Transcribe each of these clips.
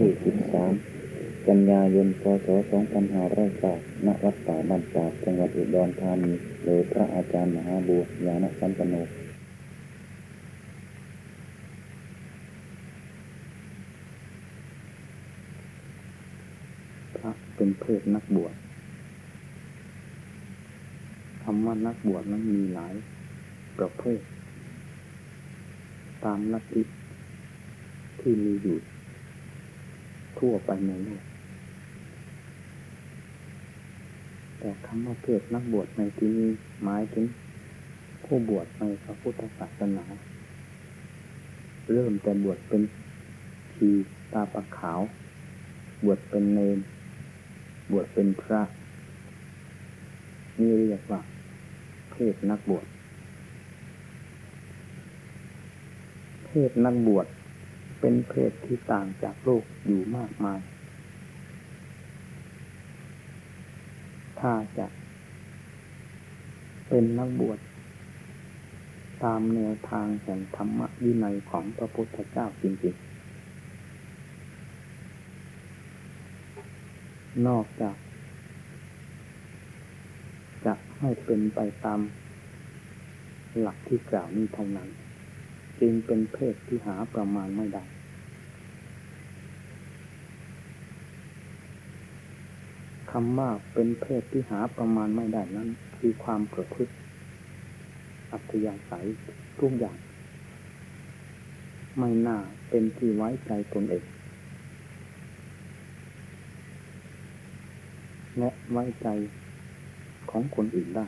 ที่13กันยายน พศ2509ณวัดป่าบ้านตาจังหวัดอุดรธานีโดยพระอาจารย์มหาบัวยานสัมปโนพระเป็นเพศนักบวชคำว่านักบวชนั้นมีหลายประเภท ตามลัทธิที่มีอยู่ ทั่วไปในโลกแต่คำว่าเพศนักบวชในที่นี้หมายถึงผู้บวชในพระพุทธศาสนา เริ่มแต่บวชเป็นชีตาปะขาว บวชเป็นเนนบวชเป็นพระ นี่เรียกว่าเพศนักบวชเพศนักบวช เป็นเพศที่ต่างจากโลกอยู่มากมาย ถ้าจะเป็นนักบวชตามแนวทางแห่งธรรมวินัยของพระพุทธเจ้าจริงๆ นอกจาก จะให้เป็นไปตามหลักที่กล่าวนี้เท่านั้น จึงเป็นเพศที่หาประมาณไม่ได้ คำว่าเป็นเพศที่หาประมาณไม่ได้นั้น คือความประพฤติ อัธยาศัยทุกอย่าง ไม่น่าเป็นที่ไว้ใจตนเองและไว้ใจของคนอื่นได้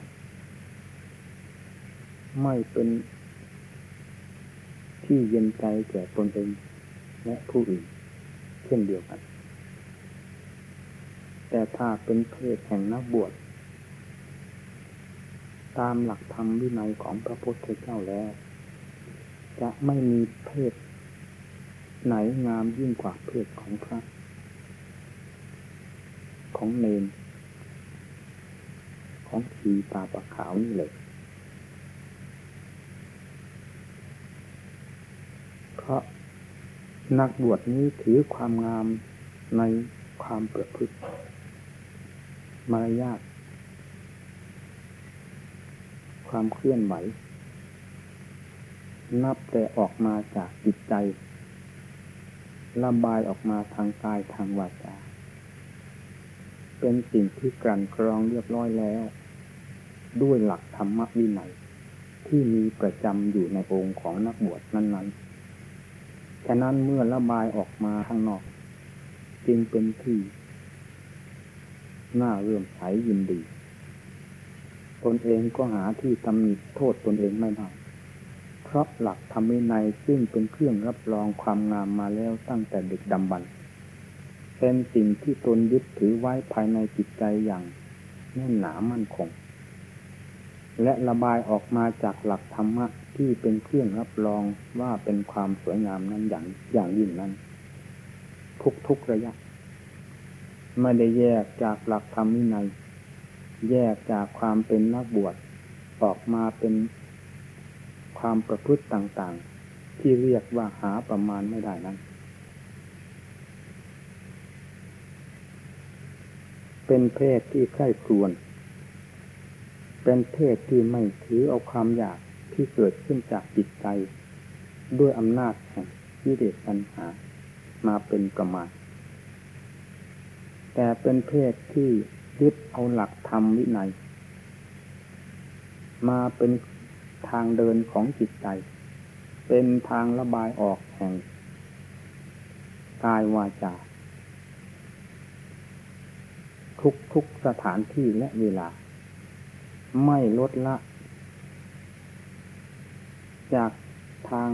ไม่เป็นที่เย็นใจแก่ตนเองและผู้อื่น เช่นเดียวกัน แต่ถ้าเป็นเพศแห่งนักบวชตามหลักธรรมวินัยของพระพุทธเจ้าแล้ว จะไม่มีเพศ ไหนงามยิ่งกว่าเพศของพระ ของเนน ของชีตาปะขาวนี่เลย เพราะนักบวชนี้ถือความงามในความประพฤติ มารยาทความเคลื่อนไหว นับแต่ออกมาจากจิตใจ ระบายออกมาทางกายทางวาจา เป็นสิ่งที่กลั่นกรองเรียบร้อยแล้ว ด้วยหลักธรรมวินัยที่มีประจำอยู่ในองค์ของนักบวชนั้นๆ ฉะนั้นเมื่อระบายออกมาข้างนอก จึงเป็นที่ หน่าเรื่อมใสยินดี ตนเองก็หาที่ตำหนิโทษตนเองไม่ได้เพราะหลักธรรมวินัยซึ่งเป็นเครื่องรับรองความงามมาแล้วตั้งแต่เด็กดำบรรเป็นสิ่งที่ตนยึดถือไว้ภายในจิตใจอย่างแน่นหนามั่นคง และระบายออกมาจากหลักธรรมะที่เป็นเครื่องรับรองว่าเป็นความสวยงามนั้นอย่างอย่างยิ่งนั้น ทุกๆระยะ ไม่ได้แยกจากหลักธรรมวินัย แยกจากความเป็นนักบวชออกมาเป็นความประพฤติต่างๆ ที่เรียกว่าหาประมาณไม่ได้นั้น เป็นเพศที่ใคร่ครวญเป็นเพศที่ไม่ถือเอาความอยากที่เกิดขึ้นจากจิตใจ ด้วยอำนาจแห่งวิเดชปัญหามาเป็นประมาณ แต่เป็นเพศที่ยึดเอาหลักธรรมวินัย มาเป็นทางเดินของจิตใจ เป็นทางระบายออกแห่งกายวาจาทุกทุกสถานที่และเวลา ไม่ลดละ จากทาง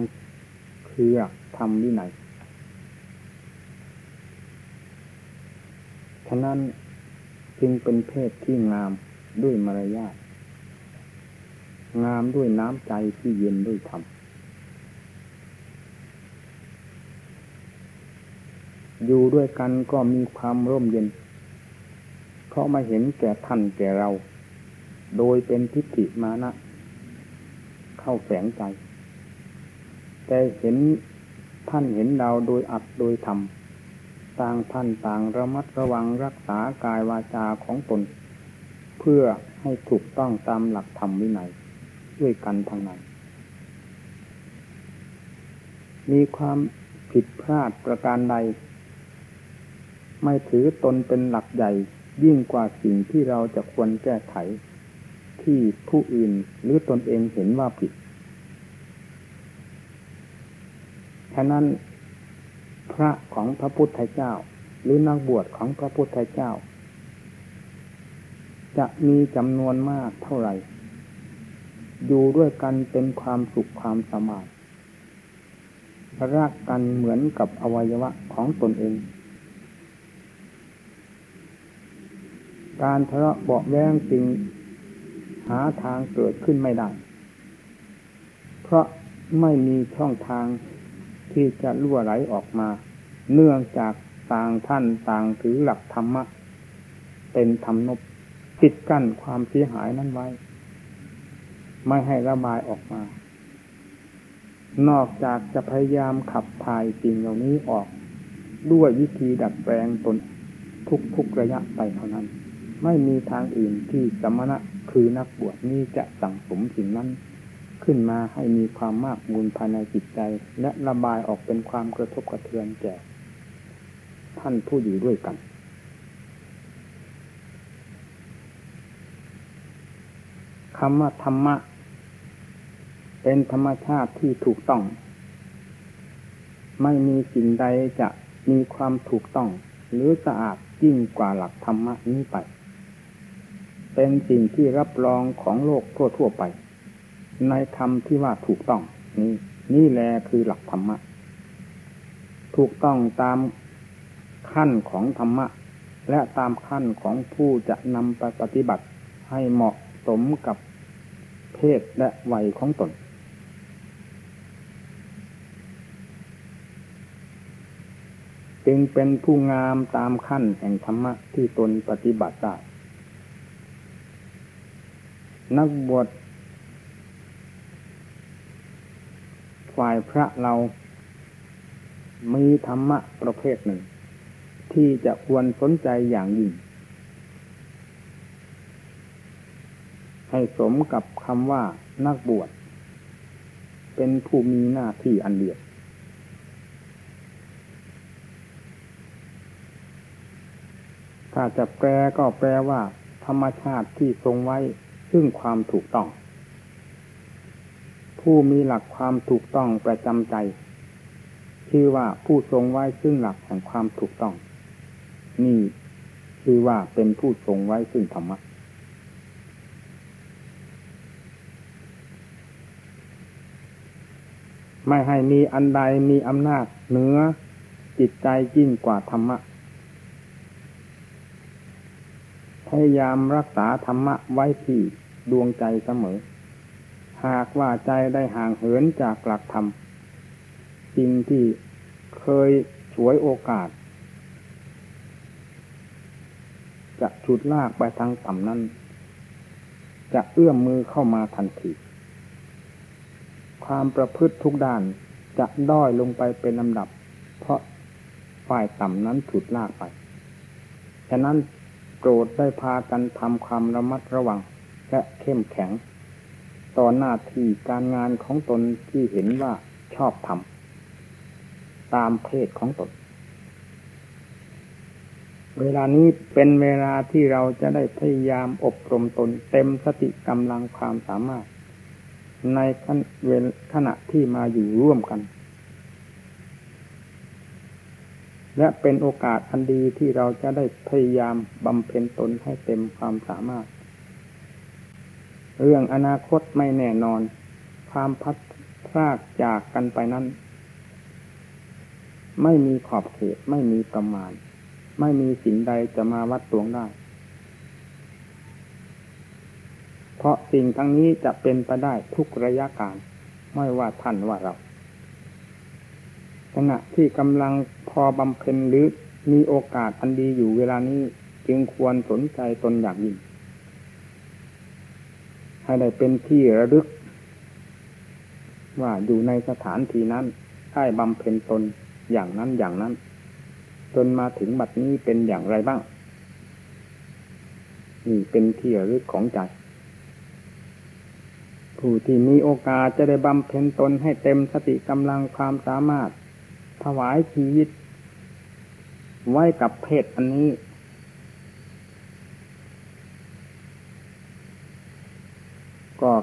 เครือธรรมวินัยะนั้นจึงเป็นเพศที่งามด้วยมารยาทงามด้วยน้ำใจที่เย็นด้วยธรรมอยู่ด้วยกันก็มีความร่มเย็น เพราะมาเห็นแก่ท่านแก่เรา โดยเป็นทิฏฐิมานะ เข้าแฝงใจ แต่เห็นท่านเห็นเราโดยอัดโดยท ต่างท่านต่างระมัดระวังรักษากายวาจาของตน เพื่อให้ถูกต้องตามหลักธรรมวินัยด้วยกันทางนั้น มีความผิดพลาดประการใด ไม่ถือตนเป็นหลักใหญ่ยิ่งกว่าสิ่งที่เราจะควรแก้ไข ที่ผู้อื่นหรือตนเองเห็นว่าผิด ฉะนั้น พระของพระพุทธเจ้า หรือนักบวชของพระพุทธเจ้า จะมีจำนวนมากเท่าไหร่ อยู่ด้วยกันเป็นความสุขความสมาธิรักกันเหมือนกับอวัยวะของตนเอง การทะเลาะเบาแวงจริงหาทางเกิดขึ้นไม่ได้ เพราะไม่มีช่องทาง ที่จะรั่วไหลออกมา เนื่องจากต่างท่านต่างถือหลักธรรมะ เป็นธรรมนบปิดกั้นความเสียหายนั้นไว้ ไม่ให้ระบายออกมา นอกจากจะพยายามขับถ่ายสิ่งเหล่านี้ออก ด้วยวิธีดัดแปลงตนทุกๆระยะไปเท่านั้น ไม่มีทางอื่นที่สมณะคือนักบวชนี้จะสั่งสมสิ่งนั้น ขึ้นมาให้มีความมากมูลภายในจิตใจ และระบายออกเป็นความกระทบกระเทือนแก่ ท่านผู้อยู่ด้วยกัน คำว่าธรรมะ เป็นธรรมชาติที่ถูกต้อง ไม่มีสิ่งใดจะมีความถูกต้อง หรือสะอาดยิ่งกว่าหลักธรรมะนี้ไป เป็นสิ่งที่รับรองของโลกทั่วๆไป ในธรรมที่ว่าถูกต้องนี่นี่แหละคือหลักธรรมะ ถูกต้องตามขั้นของธรรมะ และตามขั้นของผู้จะนำไปปฏิบัติให้เหมาะสมกับเพศและวัยของตน จึงเป็นผู้งามตามขั้นแห่งธรรมะที่ตนปฏิบัติได้นักบวช ฝ่ายพระเรามีธรรมะประเภทหนึ่ง ที่จะควรสนใจอย่างยิ่ง ให้สมกับคำว่านักบวช เป็นผู้มีหน้าที่อันเดียวถ้าจะแปลก็แปลว่า ธรรมชาติที่ทรงไว้ซึ่งความถูกต้อง ผู้มีหลักความถูกต้องประจำใจ ชื่อว่าผู้ทรงไว้ซึ่งหลักแห่งความถูกต้อง นี่คือว่าเป็นผู้ทรงไว้ซึ่งธรรมะไม่ให้มีอันใดมีอำนาจเหนือจิตใจยิ่งกว่าธรรมะ พยายามรักษาธรรมะไว้ที่ดวงใจเสมอ หากว่าใจได้ห่างเหินจากหลักธรรมสิ่งที่เคยฉวยโอกาส จะฉุดลากไปทางต่ำนั้น จะเอื้อมมือเข้ามาทันที ความประพฤติทุกด้านจะด้อยลงไปเป็นลำดับ เพราะฝ่ายต่ำนั้นฉุดลากไป ฉะนั้นโปรดได้พากันทำความระมัดระวังและเข้มแข็ง ต่อหน้าที่การงานของตนที่เห็นว่าชอบทำตามเพศของตน เวลานี้เป็นเวลาที่เราจะได้พยายามอบรมตนเต็มสติกำลังความสามารถ ในขณะที่มาอยู่ร่วมกัน และเป็นโอกาสอันดีที่เราจะได้พยายามบำเพ็ญตนให้เต็มความสามารถ เรื่องอนาคตไม่แน่นอน ความพัดพลากจากกันไปนั้น ไม่มีขอบเขตไม่มีประมาณ ไม่มีสิ่งใดจะมาวัดตวงได้ เพราะสิ่งทั้งนี้จะเป็นไปได้ทุกระยะการ ไม่ว่าท่านว่าเราขณะที่กำลังพอบำเพ็ญหรือมีโอกาสอันดีอยู่เวลานี้จึงควรสนใจตนอย่างยิ่ง ให้ได้เป็นที่ระลึก ว่าอยู่ในสถานที่นั้นได้บำเพ็ญตนอย่างนั้นอย่างนั้น จนมาถึงบัดนี้เป็นอย่างไรบ้าง นี่เป็นที่ระลึกของใจ ผู้ที่มีโอกาสจะได้บำเพ็ญตนให้เต็มสติกำลังความสามารถ ถวายชีวิต ไว้กับเพศอันนี้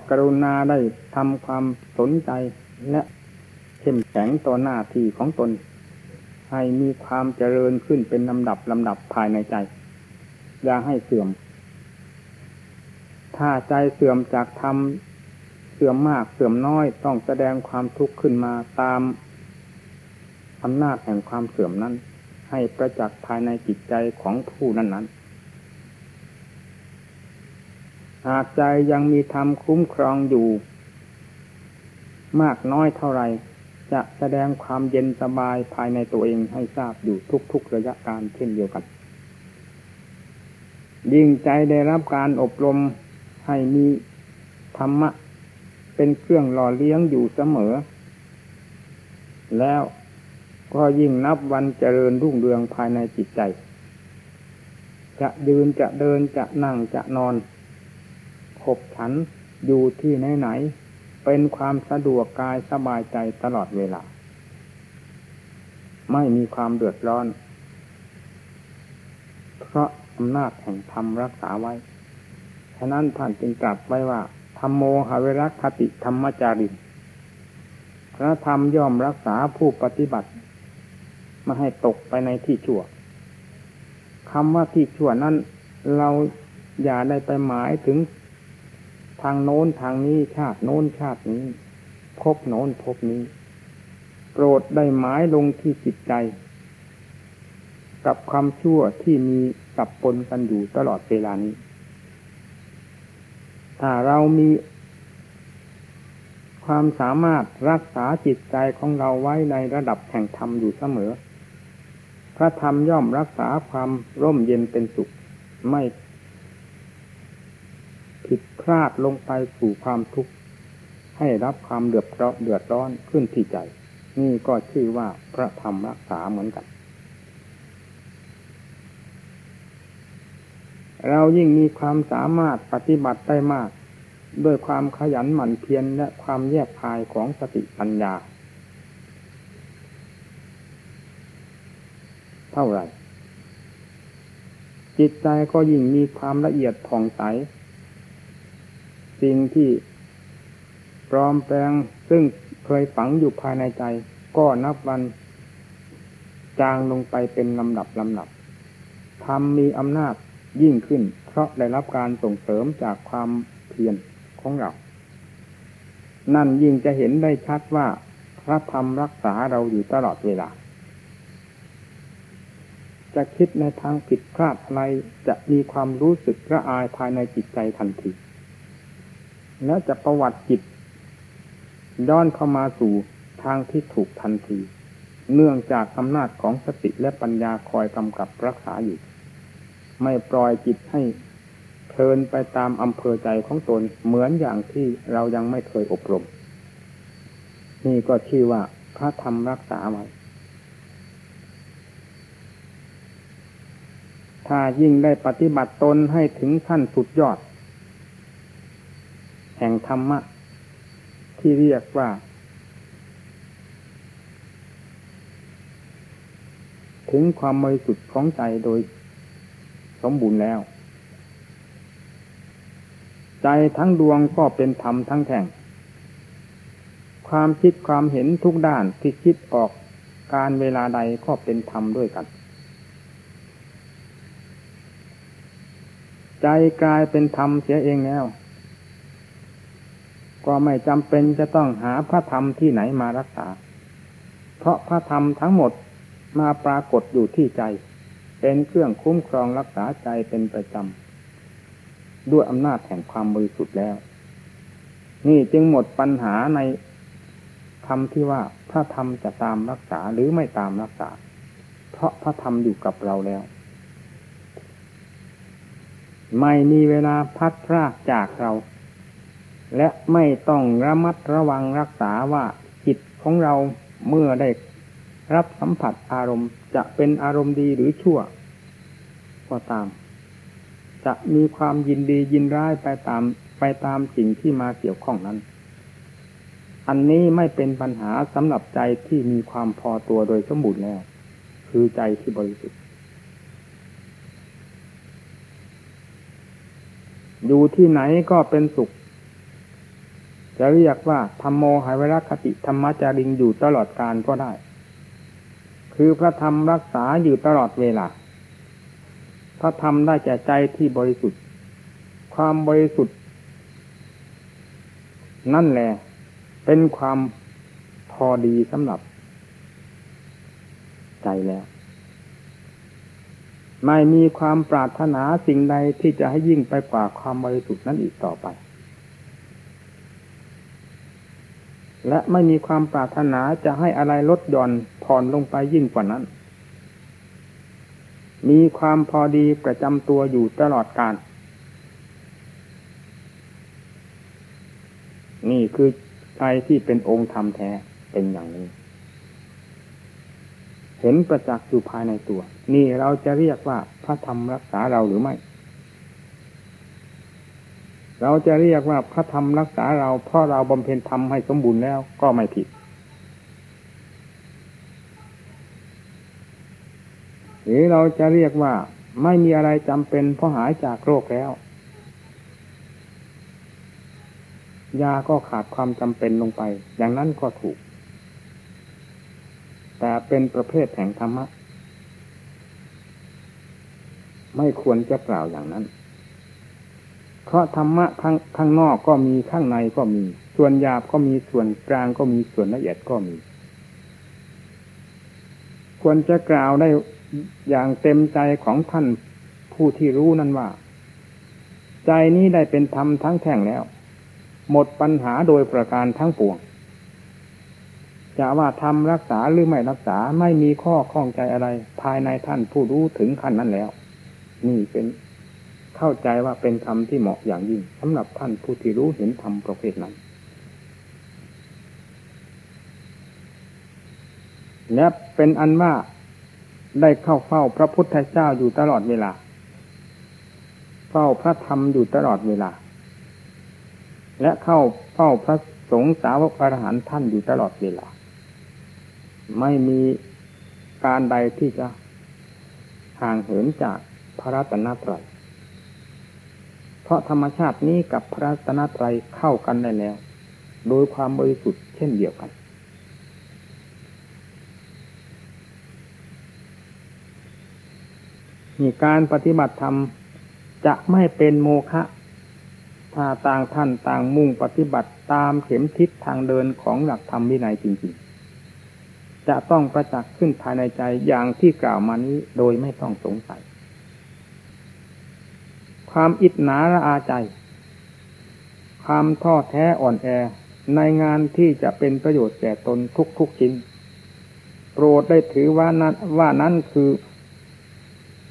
กรุณาได้ทำความสนใจและเข้มแข็งต่อหน้าที่ของตน ให้มีความเจริญขึ้นเป็นลำดับลำดับภายในใจ อย่าให้เสื่อม ถ้าใจเสื่อมจากธรรมเสื่อมมากเสื่อมน้อยต้องแสดงความทุกข์ขึ้นมาตามอำนาจแห่งความเสื่อมนั้น ให้ประจักษ์ภายในจิตใจของผู้นั้นนั้น หากใจยังมีธรรมคุ้มครองอยู่ มากน้อยเท่าไรจะแสดงความเย็นสบายภายในตัวเองให้ทราบอยู่ทุกๆระยะการเช่นเดียวกัน ยิ่งใจได้รับการอบรมให้มีธรรมะ เป็นเครื่องหล่อเลี้ยงอยู่เสมอ แล้วก็ยิ่งนับวันเจริญรุ่งเรืองภายในจิตใจ จะยืนจะเดินจะนั่งจะนอน บฉันอยู่ที่ไหนไหนเป็นความสะดวกกายสบายใจตลอดเวลา ไม่มีความเดือดร้อน เพราะอำนาจแห่งธรรมรักษาไว้ ฉะนั้นท่านจึงตรัสไว้ว่าธรรมโมหเวรคติธรรมจารินพระธรรมย่อมรักษาผู้ปฏิบัติมาให้ตกไปในที่ชั่วคำว่าที่ชั่วนั้นเราอย่าได้ไปหมายถึง ทางโน้นทางนี้ชาติโน้นชาตินี้ พบโน้นพบนี้โปรดได้หมายลงที่จิตใจ กับความชั่วที่มีกับปนกันอยู่ตลอดเวลานี้ ถ้าเรามีความสามารถรักษาจิตใจของเราไว้ในระดับแห่งธรรมอยู่เสมอ พระธรรมย่อมรักษาความร่มเย็นเป็นสุข ไม่ ผิดพลาดลงไปสู่ความทุกข์ให้รับความเดือดร้อนเดือดร้อนขึ้นที่ใจ นี่ก็ชื่อว่าพระธรรมรักษาเหมือนกัน เรายิ่งมีความสามารถปฏิบัติได้มาก ด้วยความขยันหมั่นเพียรและความแยกภายของสติปัญญา เท่าไหร่จิตใจก็ยิ่งมีความละเอียดผ่องใส สิ่งที่ปลอมแปลงซึ่งเคยฝังอยู่ภายในใจ ก็นับวันจางลงไปเป็นลำดับลำดับทำมีอำนาจยิ่งขึ้น เพราะได้รับการส่งเสริมจากความเพียรของเรา นั่นยิ่งจะเห็นได้ชัดว่าพระธรรมรักษาเราอยู่ตลอดเวลา จะคิดในทางผิดพลาดอะไรจะมีความรู้สึกระอายภายในจิตใจทันที แล้วจะประวัติจิตย้อนเข้ามาสู่ทางที่ถูกทันที เนื่องจากอำนาจของสติและปัญญาคอยกำกับรักษาอยู่ ไม่ปล่อยจิตให้เพลินไปตามอำเภอใจของตนเหมือนอย่างที่เรายังไม่เคยอบรม นี่ก็ชื่อว่าพระธรรมรักษาไว้ถ้ายิ่งได้ปฏิบัติตนให้ถึงขั้นสุดยอด แห่งธรรมะ ที่เรียกว่า ถึงความบริสุทธิ์ของใจโดย สมบูรณ์แล้ว ใจทั้งดวงก็เป็นธรรมทั้งแท่งความคิดความเห็นทุกด้านที่คิดออกการเวลาใดก็เป็นธรรมด้วยกัน ใจกลายเป็นธรรมเสียเองแล้ว ก็ไม่จำเป็นจะต้องหาพระธรรมที่ไหนมารักษา เพราะพระธรรมทั้งหมดมาปรากฏอยู่ที่ใจ เป็นเครื่องคุ้มครองรักษาใจเป็นประจำ ด้วยอำนาจแห่งความบริสุทธิ์แล้ว นี่จึงหมดปัญหาในคำที่ว่าพระธรรมจะตามรักษาหรือไม่ตามรักษา เพราะพระธรรมอยู่กับเราแล้ว ไม่มีเวลาพัดพรากจากเรา และไม่ต้องระมัดระวังรักษาว่าจิตของเราเมื่อได้รับสัมผัสอารมณ์จะเป็นอารมณ์ดีหรือชั่วก็ตาม จะมีความยินดียินร้ายไปตามไปตามสิ่งที่มาเกี่ยวข้องนั้น อันนี้ไม่เป็นปัญหาสำหรับใจที่มีความพอตัวโดยสมบูรณ์แล้ว คือใจที่บริสุทธิ์ อยู่ที่ไหนก็เป็นสุข จะเรียกว่าธรรมโมหายวรัคติธรรมจาริงอยู่ตลอดการก็ได้ คือพระธรรมรักษาอยู่ตลอดเวลา พระธรรมได้แก่ใจที่บริสุทธิ์ ความบริสุทธิ์ นั่นแหละเป็นความพอดีสำหรับใจแล้ว ไม่มีความปรารถนาสิ่งใดที่จะให้ยิ่งไปกว่าความบริสุทธิ์นั้นอีกต่อไป และไม่มีความปรารถนาจะให้อะไรลดหย่อนผ่อนลงไปยิ่งกว่านั้น มีความพอดีประจำตัวอยู่ตลอดกาลนี่คือใจที่เป็นองค์ธรรมแท้เป็นอย่างนี้ เห็นประจักษ์อยู่ภายในตัว นี่เราจะเรียกว่าพระธรรมรักษาเราหรือไม่ เราจะเรียกว่าพระธรรมรักษาเราเพราะเราบำเพ็ญธรรมให้สมบูรณ์แล้วก็ไม่ผิด หรือเราจะเรียกว่าไม่มีอะไรจำเป็นเพราะหายจากโรคแล้ว ยาก็ขาดความจำเป็นลงไป อย่างนั้นก็ถูก แต่เป็นประเภทแห่งธรรมะ ไม่ควรจะกล่าวอย่างนั้น เพราะธรรมะข้างข้างนอกก็มีข้างในก็มี ส่วนหยาบก็มีส่วนกลางก็มีส่วนละเอียดก็มี ควรจะกล่าวได้อย่างเต็มใจของท่านผู้ที่รู้นั้นว่า ใจนี้ได้เป็นธรรมทั้งแท่งแล้ว หมดปัญหาโดยประการทั้งปวงจะว่าทำรักษาหรือไม่รักษาไม่มีข้อข้องใจอะไร ภายในท่านผู้รู้ถึงขั้นนั้นแล้ว นี่เป็น เข้าใจว่าเป็นคำที่เหมาะอย่างยิ่งสำหรับท่านผู้ที่รู้เห็นธรรมประเภทนั้นและเป็นอันว่าได้เข้าเฝ้าพระพุทธเจ้าอยู่ตลอดเวลา เฝ้าพระธรรมอยู่ตลอดเวลา และเข้าเฝ้าพระสงฆ์สาวกอรหันท่านอยู่ตลอดเวลา ไม่มีการใดที่จะห่างเหินจากพระรัตนตรัย เพราะธรรมชาตินี้กับพระตนตรัยเข้ากันได้แล้ว โดยความบริสุทธิ์เช่นเดียวกัน มีการปฏิบัติธรรมจะไม่เป็นโมฆะถ้าต่างท่านต่างมุ่งปฏิบัติตามเข็มทิศทางเดินของหลักธรรมวินัยจริงๆ จะต้องประจักษ์ขึ้นภายในใจอย่างที่กล่าวมานี้โดยไม่ต้องสงสัย ความอิจนาระอาใจ ความท้อแท้อ่อนแอในงานที่จะเป็นประโยชน์แก่ตนทุกๆชิ้น โปรดได้ถือว่านั้นว่านั้นคือ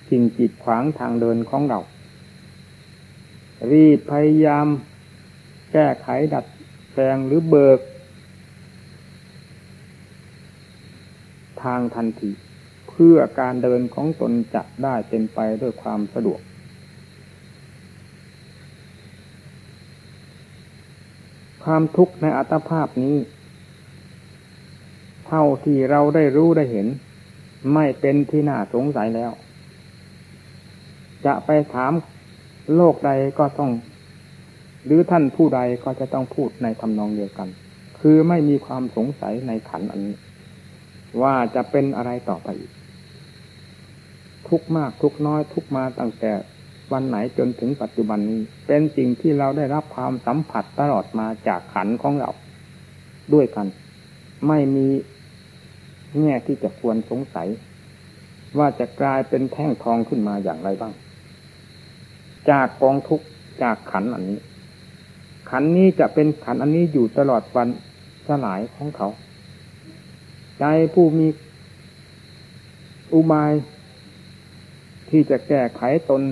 สิ่งจิตขวางทางเดินของเรา รีบพยายาม แก้ไขดัดแปลงหรือเบิก ทางทันที เพื่อการเดินของตนจะได้เป็นไปด้วยความสะดวก ความทุกข์ในอัตภาพนี้ เท่าที่เราได้รู้ได้เห็น ไม่เป็นที่น่าสงสัยแล้ว จะไปถามโลกใดก็ต้อง หรือท่านผู้ใดก็จะต้องพูดในทำนองเดียวกัน คือไม่มีความสงสัยในขันอันนี้ ว่าจะเป็นอะไรต่อไปอีกทุกมากทุกน้อยทุกมาตั้งแต่ วันไหนจนถึงปัจจุบันนี้ เป็นสิ่งที่เราได้รับความสัมผัสตลอดมาจากขันของเรา ด้วยกัน ไม่มีแง่ที่จะควรสงสัย ว่าจะกลายเป็นแท่งทองขึ้นมาอย่างไรบ้าง จากกองทุกจากขันอันนี้ ขันนี้จะเป็นขันอันนี้อยู่ตลอดวันสลายของเขา ใจผู้มีอุบายที่จะแก้ไขตน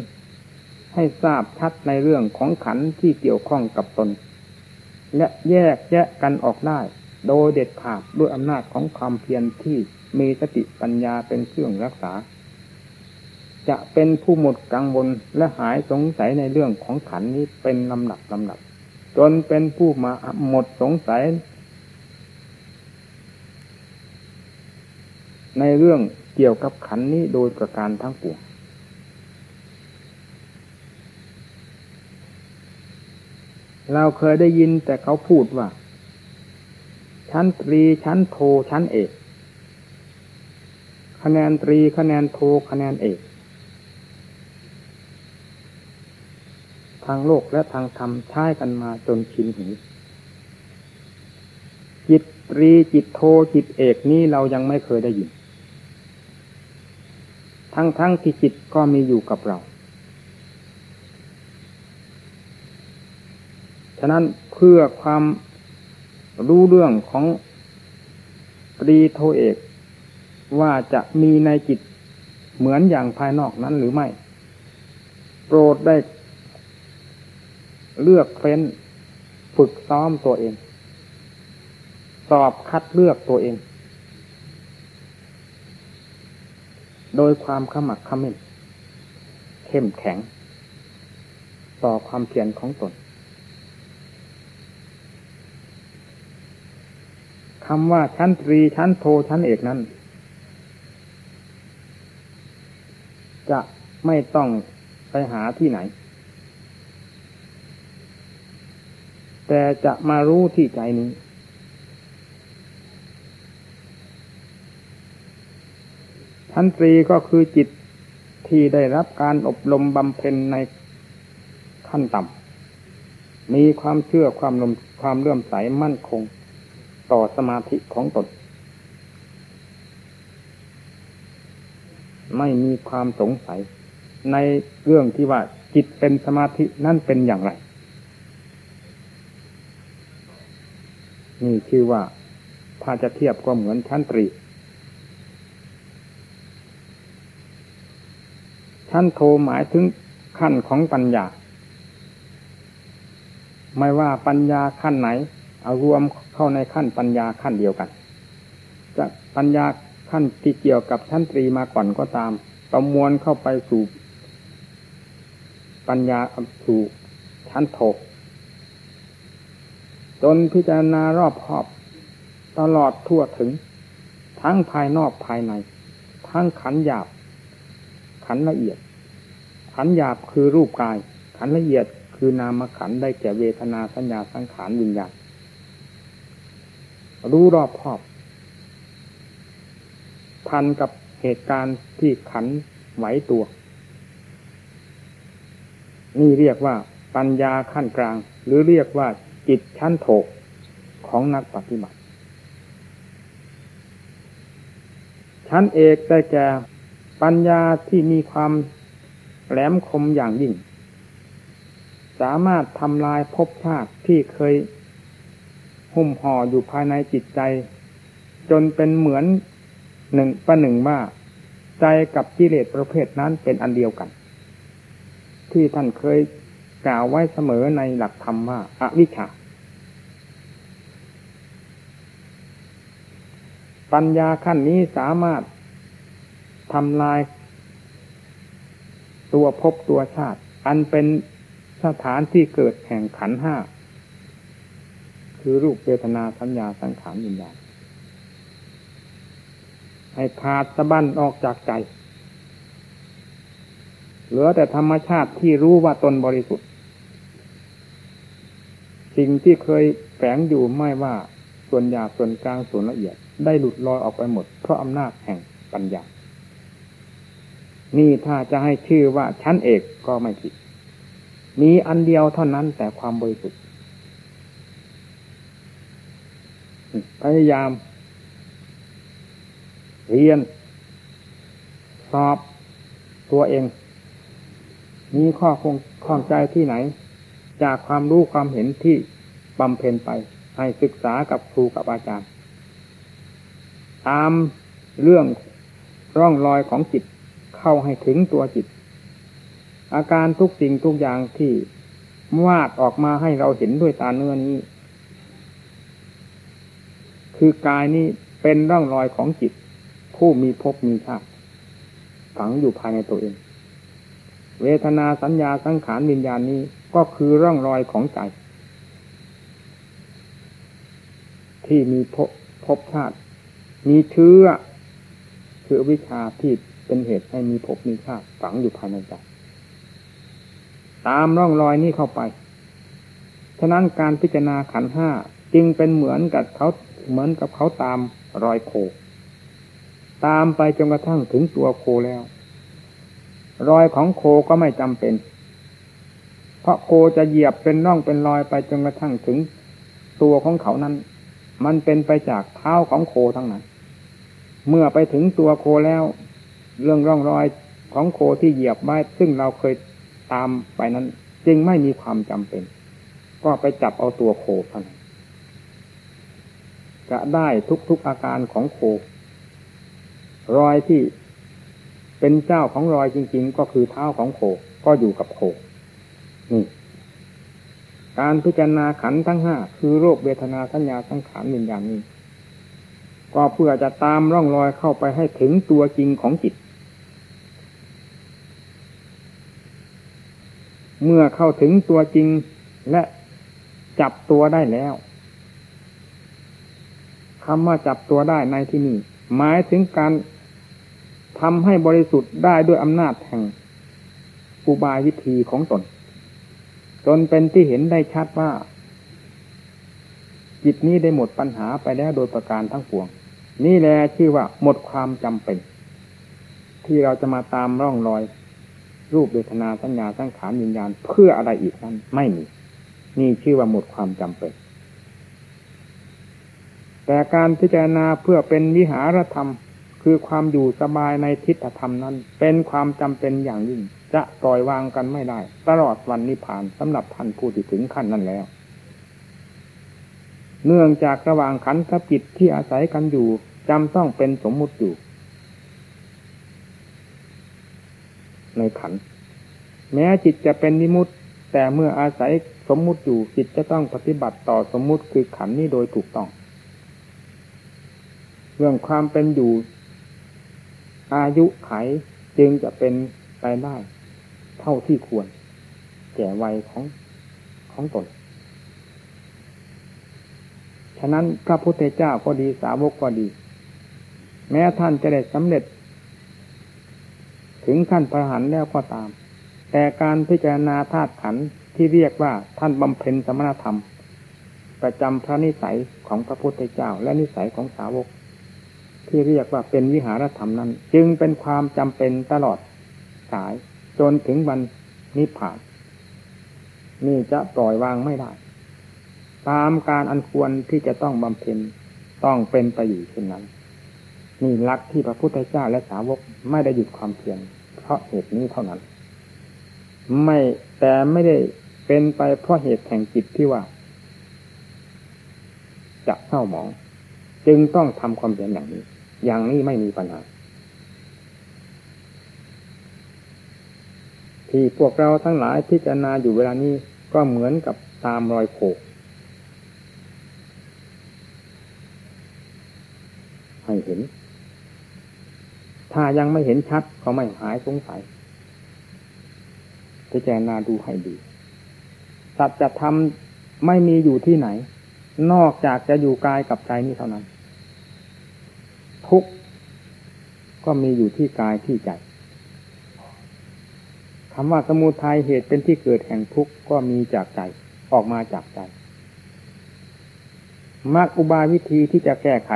ให้ทราบชัดในเรื่องของขันที่เกี่ยวข้องกับตน และแยกแยะกันออกได้ โดยเด็ดขาดด้วยอำนาจของความเพียรที่มีสติปัญญาเป็นเครื่องรักษา จะเป็นผู้หมดกังวลและหายสงสัยในเรื่องของขันนี้เป็นลำหนับลำหนับ จนเป็นผู้มาหมดสงสัย ในเรื่องเกี่ยวกับขันนี้โดยประการทั้งปวง เราเคยได้ยินแต่เขาพูดว่า ชั้นตรีชั้นโทชั้นเอกคะแนนตรีคะแนนโทคะแนนเอก ทางโลกและทางธรรมใช้กันมาจนชินหูจิตตรีจิตโทจิตเอกนี้เรายังไม่เคยได้ยิน ทั้งทั้งที่จิตก็มีอยู่กับเรา ฉะนั้นเพื่อความรู้เรื่องของปรีโทเอกว่าจะมีในจิตเหมือนอย่างภายนอกนั้นหรือไม่ โปรดได้เลือกเฟ้นฝึกซ้อมตัวเอง สอบคัดเลือกตัวเอง โดยความขมักขม้นเข้มแข็ง ต่อความเพียรของตน คำว่าชั้นตรีชั้นโทชั้นเอกนั้น จะไม่ต้องไปหาที่ไหน แต่จะมารู้ที่ใจนี้ ชั้นตรีก็คือจิตที่ได้รับการอบรมบำเพ็ญในขั้นต่ำมีความเชื่อความลมความเลื่อมใสมั่นคง ต่อสมาธิของตน ไม่มีความสงสัย ในเรื่องที่ว่าจิตเป็นสมาธินั่นเป็นอย่างไร นี่คือว่าถ้าจะเทียบก็เหมือนชั้นตรี ชั้นโทหมายถึงขั้นของปัญญา ไม่ว่าปัญญาขั้นไหน เอารวมเข้าในขั้นปัญญาขั้นเดียวกันจะปัญญาขั้นที่เกี่ยวกับชั้นตรีมาก่อนก็ตาม ประมวลเข้าไปสู่ปัญญาสู่ชั้นโทจนพิจารณารอบคอบ ตลอดทั่วถึง ทั้งภายนอกภายใน ทั้งขันหยาบ ขันละเอียด ขันหยาบคือรูปกาย ขันละเอียดคือนามขันได้แก่เวทนาสัญญาสังขารวิญญาณ รู้รอบคอบพันกับเหตุการณ์ที่ขันไหวตัว นี่เรียกว่าปัญญาขั้นกลาง หรือเรียกว่าจิตชั้นโถกของนักปฏิบัติ ชั้นเอกได้แก่ปัญญาที่มีความแหลมคมอย่างยิ่ง สามารถทำลายภพชาติที่เคย หุ้มห่ออยู่ภายในจิตใจ จนเป็นเหมือนหนึ่งประหนึ่งว่าใจกับกิเลสประเภทนั้นเป็นอันเดียวกัน ที่ท่านเคยกล่าวไว้เสมอในหลักธรรมว่าอาวิชชาปัญญาขั้นนี้สามารถทำลาย ตัวภพตัวชาติ อันเป็นสถานที่เกิดแห่งขันห้า คือรูปเวทนาสัญญาสังขารวิญญาณให้ขาดสะบั้นออกจากใจ เหลือแต่ธรรมชาติที่รู้ว่าตนบริสุทธิ์ สิ่งที่เคยแฝงอยู่ไม่ว่าส่วนหยาบส่วนกลางส่วนละเอียด ได้หลุดลอยออกไปหมด เพราะอำนาจแห่งปัญญา นี่ถ้าจะให้ชื่อว่าชั้นเอกก็ไม่ผิด มีอันเดียวเท่านั้นแต่ความบริสุทธิ์ พยายาม เรียน สอบตัวเอง มีข้อคงข้องใจที่ไหน จากความรู้ความเห็นที่บำเพ็ญไป ให้ศึกษากับครูกับอาจารย์ ตามเรื่องร่องรอยของจิตเข้าให้ถึงตัวจิต อาการทุกสิ่งทุกอย่างที่วาดออกมาให้เราเห็นด้วยตาเนื้อนี้ คือกายนี้เป็นร่องรอยของจิต ผู้มีภพมีชาติฝังอยู่ภายในตัวเอง เวทนาสัญญาสังขารวิญญาณนี้ก็คือร่องรอยของใจ ที่มีภพภพชาติ มีเชื้อคือวิชาที่เป็นเหตุให้มีภพมีชาติฝังอยู่ภายในใจตามร่องรอยนี้เข้าไป ฉะนั้นการพิจารณาขันห้าจึงเป็นเหมือนกับเขา เหมือนกับเขาตามรอยโค ตามไปจนกระทั่งถึงตัวโคแล้ว รอยของโคก็ไม่จำเป็น เพราะโคจะเหยียบเป็นร่องเป็นรอยไปจนกระทั่งถึงตัวของเขานั้น มันเป็นไปจากเท้าของโคทั้งนั้น เมื่อไปถึงตัวโคแล้ว เรื่องร่องรอยของโคที่เหยียบไว้ซึ่งเราเคยตามไปนั้น จึงไม่มีความจำเป็น ก็ไปจับเอาตัวโคเท่านั้น จะได้ทุกๆอาการของโค รอยที่เป็นเจ้าของรอยจริง ๆ ก็คือเท้าของโคก็อยู่กับโคนี่การพิจารณาขันทั้งห้าคือโรคเวทนาสัญญาสังขารวิญญาณนี้ ก็เพื่อจะตามร่องรอยเข้าไปให้ถึงตัวจริงของจิต เมื่อเข้าถึงตัวจริงและจับตัวได้แล้ว คำว่าจับตัวได้ในที่นี้หมายถึงการทำให้บริสุทธิ์ได้ด้วยอำนาจแห่งอุบายวิธีของตน จนเป็นที่เห็นได้ชัดว่า จิตนี้ได้หมดปัญหาไปแล้วโดยประการทั้งปวง นี่แหละชื่อว่าหมดความจำเป็น ที่เราจะมาตามร่องรอย รูปเวทนาสัญญาสังขารวิญญาณเพื่ออะไรอีกนั้นไม่มี นี่ชื่อว่าหมดความจำเป็น แต่การพิจารณาเพื่อเป็นวิหารธรรม คือความอยู่สบายในทิฏฐธรรมนั้น เป็นความจำเป็นอย่างยิ่ง จะปล่อยวางกันไม่ได้ ตลอดวันนิพพานสำหรับท่านผู้ที่ถึงขั้นนั้นแล้ว เนื่องจากระหว่างขันธกับจิตที่อาศัยกันอยู่จำต้องเป็นสมมุติอยู่ ในขัน แม้จิตจะเป็นนิมุตแต่เมื่ออาศัยสมมุติอยู่จิตจะต้องปฏิบัติต่อสมมุติคือขันนี้โดยถูกต้อง เรื่องความเป็นอยู่ อายุไขจึงจะเป็นไปได้ เท่าที่ควร แก่วัยของของตน ฉะนั้นพระพุทธเจ้าก็ดีสาวกก็ดี แม้ท่านจะได้สำเร็จ ถึงขั้นพระหันแล้วก็ตาม แต่การพิจารณาธาตุขันที่เรียกว่าท่านบำเพ็ญสมณธรรม ประจำพระนิสัยของพระพุทธเจ้าและนิสัยของสาวก ที่เรียกว่าเป็นวิหารธรรมนั้น จึงเป็นความจำเป็นตลอดสาย จนถึงวันนิพพาน นี่จะปล่อยวางไม่ได้ ตามการอันควรที่จะต้องบำเพ็ญต้องเป็นไปอยู่เช่นนั้นนี่ลักที่พระพุทธเจ้าและสาวกไม่ได้หยุดความเพียรเพราะเหตุนี้เท่านั้น ไม่แต่ไม่ได้เป็นไปเพราะเหตุแห่งจิตที่ว่า จะเศร้าหมอง จึงต้องทำความเพียรอย่างนี้ อย่างนี้ไม่มีปัญหา ที่พวกเราทั้งหลายพิจารณาอยู่เวลานี้ก็เหมือนกับตามรอยโขกให้เห็น ถ้ายังไม่เห็นชัดก็ไม่หายสงสัยพิจารณาดูให้ดีสัจธรรมไม่มีอยู่ที่ไหน นอกจากจะอยู่กายกับใจนี้เท่านั้น ทุกข์ก็มีอยู่ที่กายที่ใจคำว่าสมุทัยเหตุเป็นที่เกิดแห่งทุกข์ก็มีจากใจออกมาจากใจมรรคอุบายวิธีที่จะแก้ไข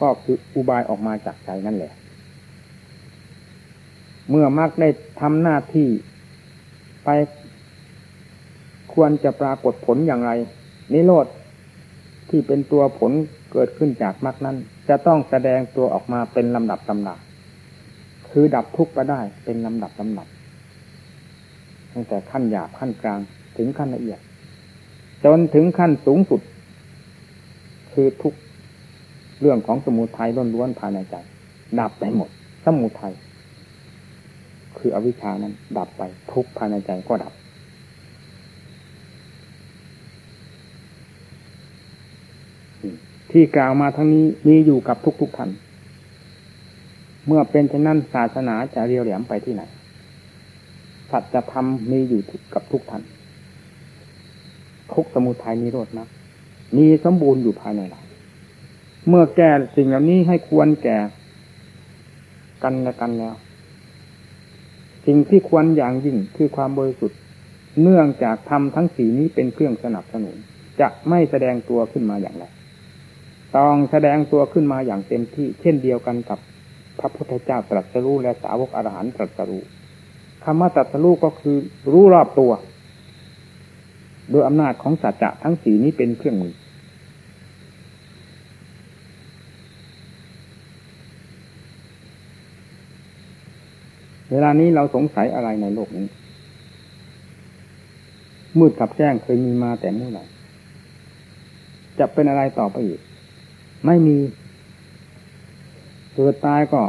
ก็คืออุบายออกมาจากใจนั่นแหละ เมื่อมรรคได้ทำหน้าที่ไปควรจะปรากฏผลอย่างไร นิโรธที่เป็นตัวผลเกิดขึ้นจากมรรคนั้นจะต้องแสดงตัวออกมาเป็นลำดับลำดับ คือดับทุกข์ไปได้เป็นลำดับลำดับ ตั้งแต่ขั้นหยาบขั้นกลางถึงขั้นละเอียด จนถึงขั้นสูงสุด คือทุกเรื่องของสมุทัยล้วนๆภายในใจ ดับไปหมด สมุทัยคืออวิชานั้น ดับไปทุกภายในใจก็ดับ ที่กล่าวมาทั้งนี้มีอยู่กับทุกทุกท่านเมื่อเป็นเช่นนั้นศาสนาจะเรียวแหลมไปที่ไหนสัจธรรมมีอยู่กับทุกท่านทุกสมุทัยนิโรธนะมีสมบูรณ์อยู่ภายในเราเมื่อแก่สิ่งเหล่านี้ให้ควรแก่ กันและกันแล้ว สิ่งที่ควรอย่างยิ่งคือความบริสุทธิ์ เนื่องจากทำทั้งสีนี้เป็นเครื่องสนับสนุน จะไม่แสดงตัวขึ้นมาอย่างไร ต้องแสดงตัวขึ้นมาอย่างเต็มที่ เช่นเดียวกันกับพระพุทธเจ้าตรัสรู้และสาวกอรหันตรัสรู้คำว่าตรัสรู้ก็คือรู้รอบตัว โดยอำนาจของสัจจะทั้งสีนี้เป็นเครื่องมือ เวลานี้เราสงสัยอะไรในโลกนี้ มืดกับแจ้งเคยมีมาแต่เมื่อไหร่จะเป็นอะไรต่อไปอีก ไม่มี เกิดตายก็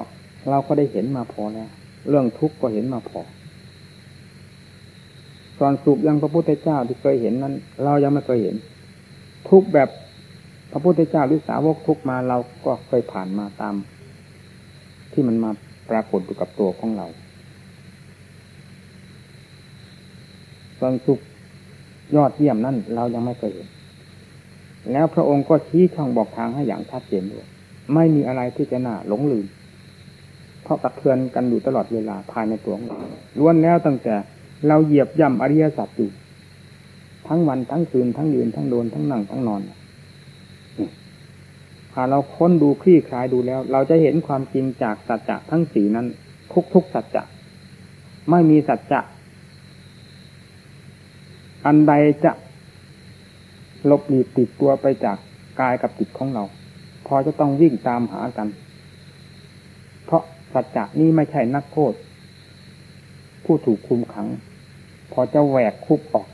เราก็ได้เห็นมาพอแล้ว เรื่องทุกข์ก็เห็นมาพอตอนสุขยังพระพุทธเจ้าที่เคยเห็นนั้น เรายังไม่เคยเห็น ทุกแบบพระพุทธเจ้าหรือสาวกทุกมาเราก็เคยผ่านมาตาม ที่มันมาปรากฏอยู่กับตัวของเราความสุขยอดเยี่ยมนั่นเรายังไม่เคยเห็น แล้วพระองค์ก็ชี้ช่องบอกทางให้อย่างชัดเจนด้วยไม่มีอะไรที่จะน่าหลงลืม เพราะกระเทือนกันอยู่ตลอดเวลาภายในตัวของเราล้วนแล้วตั้งแต่เราเหยียบย่ำอริยสัจอยู่ทั้งวันทั้งคืนทั้งยืนทั้งโดนทั้งนั่งทั้งนอนถ้าเราค้นดูคลี่คลายดูแล้ว เราจะเห็นความจริงจากสัจจะทั้งสีนั้น ทุกทุกสัจจะไม่มีสัจจะอันใดจะ ลบหลีติดตัวไปจากกายกับจิตของเรา พอจะต้องวิ่งตามหากัน เพราะสัจจะนี้ไม่ใช่นักโทษ ผู้ถูกคุมขัง พอจะแหวกคุกออก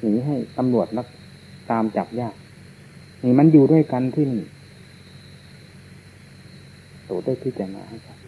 หนีให้ตำรวจนักตามจับยาก นี่มันอยู่ด้วยกันที่นี่โตได้พิจารณาครับ